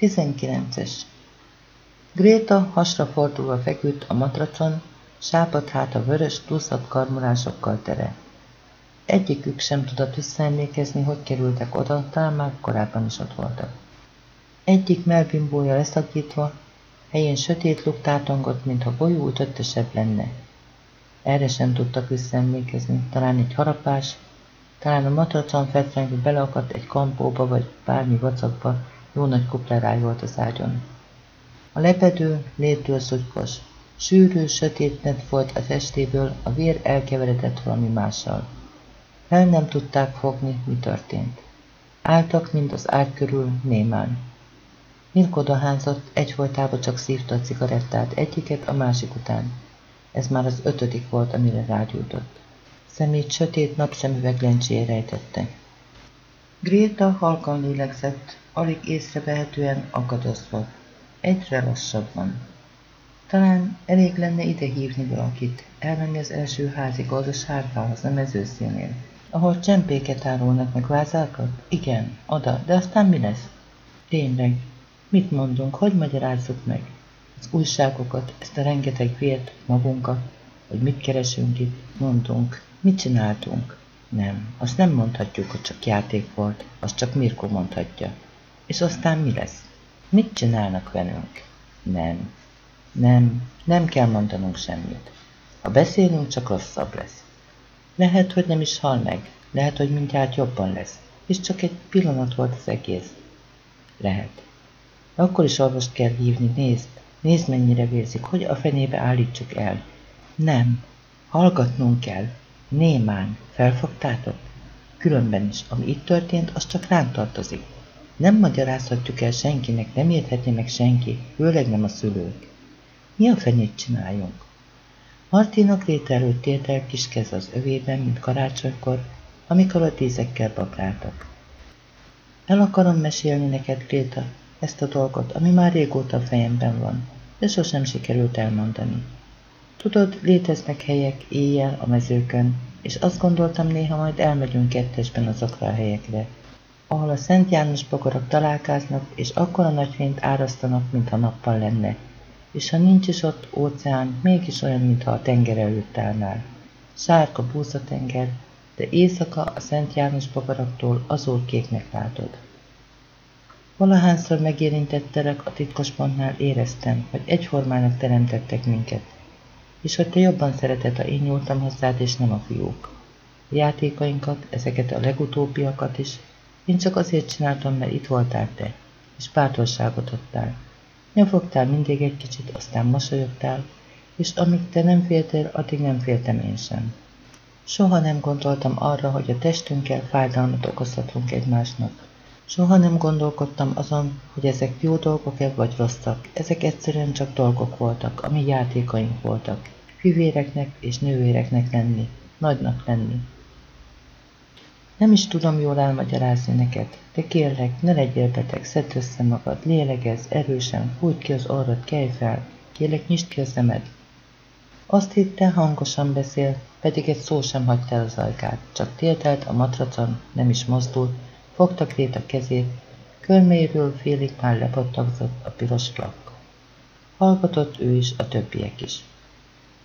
19-es Gréta hasra fordulva feküdt a matracon, sápat hát a vörös, duzzadt karmolásokkal tere. Egyikük sem tudott visszaemlékezni, hogy kerültek oda, talán már korábban is ott voltak. Egyik melbimbója leszakítva, helyén sötét luk tátongott, mintha bolyú ötösebb lenne. Erre sem tudtak visszaemlékezni, talán egy harapás, talán a matracon fetrengve beleakadt egy kampóba vagy bármi vacakba, jó nagy kupleráj volt az ágyon. A lepedő létől szutykos, sűrű, sötét net volt a testéből, a vér elkeveredett valami mással. El nem tudták fogni, mi történt. Álltak mind az ágy körül némán. Mirko dohányzott, egyfolytában csak szívta a cigarettát, egyiket a másik után. Ez már az ötödik volt, amire rágyújtott. Szemét sötét napszemüveg lencséje rejtette. Gréta halkan lélegzett, alig észrevehetően akadozva. Egyre lassabban. Talán elég lenne ide hívni valakit, elmenni az első házig, az a sárkához, a mezőszénél. Ahol csempéket árulnak meg vázákat? Igen, oda, de aztán mi lesz? Tényleg, mit mondunk, hogy magyarázzuk meg? Az újságokat, ezt a rengeteg vért, magunkat, hogy mit keresünk itt, mondunk, mit csináltunk? Nem, azt nem mondhatjuk, hogy csak játék volt, azt csak Mirko mondhatja. És aztán mi lesz? Mit csinálnak velünk? Nem, nem, nem kell mondanunk semmit. Ha beszélünk, csak rosszabb lesz. Lehet, hogy nem is hal meg, lehet, hogy mindjárt jobban lesz, és csak egy pillanat volt az egész. Lehet. Akkor is orvost kell hívni, nézd, nézd mennyire vérzik, hogy a fenébe állítsuk el. Nem, hallgatnunk kell, némán, felfogtátok? Különben is, ami itt történt, az csak ránk tartozik. Nem magyarázhatjuk el senkinek, nem értheti meg senki, főleg nem a szülők. Mi a fenét csináljunk? Martina Gréta előtt el kis kez az övében, mint karácsonykor, amikor a tízekkel babráltak. El akarom mesélni neked, Gréta, ezt a dolgot, ami már régóta a fejemben van, de sosem sikerült elmondani. Tudod, léteznek helyek éjjel a mezőkön, és azt gondoltam néha majd elmegyünk kettesben azokra a helyekre, ahol a Szent János bogarak találkoznak, és akkor a nagyfényt árasztanak, mintha nappal lenne, és ha nincs is ott óceán, mégis olyan, mintha a tenger előtt állnál. Sárka búzatenger, de éjszaka a Szent János bogaraktól azul kéknek látod. Valahányszor megérintettelek a titkos pontnál éreztem, hogy egyformának teremtettek minket, és hogy te jobban szereted, ha én nyúltam hozzád, és nem a fiúk. A játékainkat, ezeket a legutóbbiakat is, én csak azért csináltam, mert itt voltál te, és bátorságot adtál. Nyafogtál mindig egy kicsit, aztán mosolyogtál, és amíg te nem féltél, addig nem féltem én sem. Soha nem gondoltam arra, hogy a testünkkel fájdalmat okozhatunk egymásnak. Soha nem gondolkodtam azon, hogy ezek jó dolgok-e vagy rosszak. Ezek egyszerűen csak dolgok voltak, ami játékaink voltak. Fivéreknek és nővéreknek lenni, nagynak lenni. Nem is tudom jól elmagyarázni neked, de kérlek, ne legyél beteg, szedd össze magad, lélegezz erősen, fújt ki az orrod, kelj fel, kérlek, nyisd ki a szemed. Azt hitte, hangosan beszél, pedig egy szó sem hagyta el az ajkát, csak tételt a matracon, nem is mozdult, fogta a kezét, körméről félig már lepattagzott a piros flak. Hallgatott ő is, a többiek is.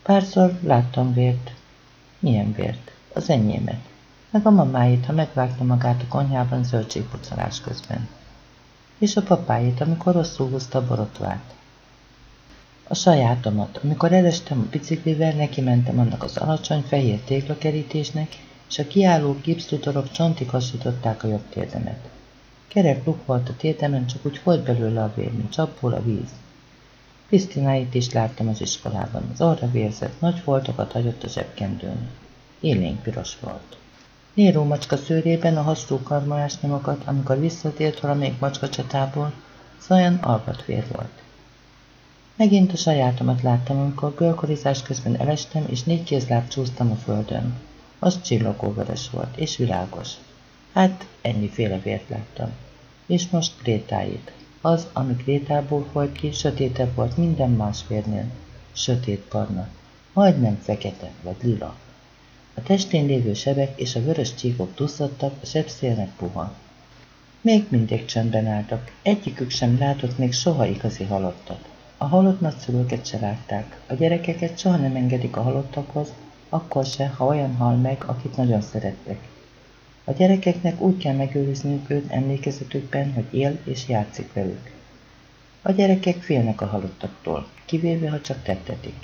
Párszor láttam vért. Milyen vért? Az enyémet meg a mamáit, ha megvágta magát a konyhában zöldségpucolás közben. És a papáit, amikor rosszul húzta a borotvát. A sajátomat, amikor elestem a biciklivel, neki mentem annak az alacsony fehér téglakerítésnek, és a kiálló gipsztutorok csontig hasították a jobb térdemet. Kerek luk volt a térdemen, csak úgy volt belőle a vér, mint csapból a víz. Krisztináit is láttam az iskolában, az arra vérzett, nagy foltokat hagyott a zsebkendőn. Élénk piros volt. Néró macska szőrében a hasztó karmolás nyomokat, amikor visszatért valamelyik macska csatából, Szajan alkatvér volt. Megint a sajátomat láttam, amikor görkorizás közben elestem, és négy kézláb csúsztam a földön. Az csillagóvörös volt, és világos. Hát, ennyiféle vért láttam. És most Grétáit. Az, ami Grétából folyt ki, sötétebb volt minden más vérnél. Sötét barna. Majdnem fekete, vagy lila. A testén lévő sebek és a vörös csíkok duzzadtak, a sebszélnek puha. Még mindig csendben álltak, egyikük sem látott még soha igazi halottat. A halott nagyszülőket se látták, a gyerekeket soha nem engedik a halottakhoz, akkor se, ha olyan hal meg, akit nagyon szerettek. A gyerekeknek úgy kell megőrizniük őt emlékezetükben, hogy él és játszik velük. A gyerekek félnek a halottaktól, kivéve, ha csak tettetik.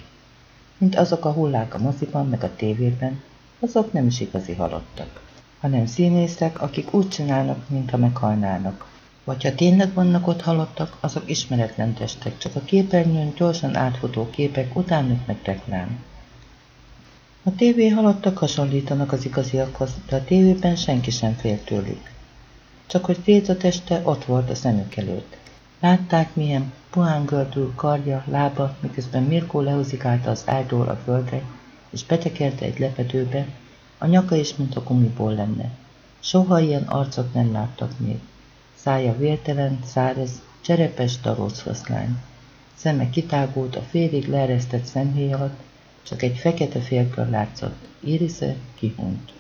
Mint azok a hullák a moziban, meg a tévében, azok nem is igazi halottak, hanem színészek, akik úgy csinálnak, mintha meghalnának. Vagy ha tényleg vannak ott halottak, azok ismeretlen testek, csak a képernyőn gyorsan átfutó képek utánuk meg reklám. A tévé halottak hasonlítanak az igaziakhoz, de a tévében senki sem fél tőlük. Csak hogy Téza teste ott volt a szemük előtt. Látták, milyen puhán gördül karja, lába, miközben Mirkó lehozikálta az ágyról a földre, és betekerte egy lepedőbe, a nyaka is, mint a gumiból lenne. Soha ilyen arcot nem láttak még. Szája vértelen, száraz, cserepes darócfoszlány. Szeme kitágult a félig leeresztett szemhéj alatt, csak egy fekete félkör látszott, irisze kihunyt.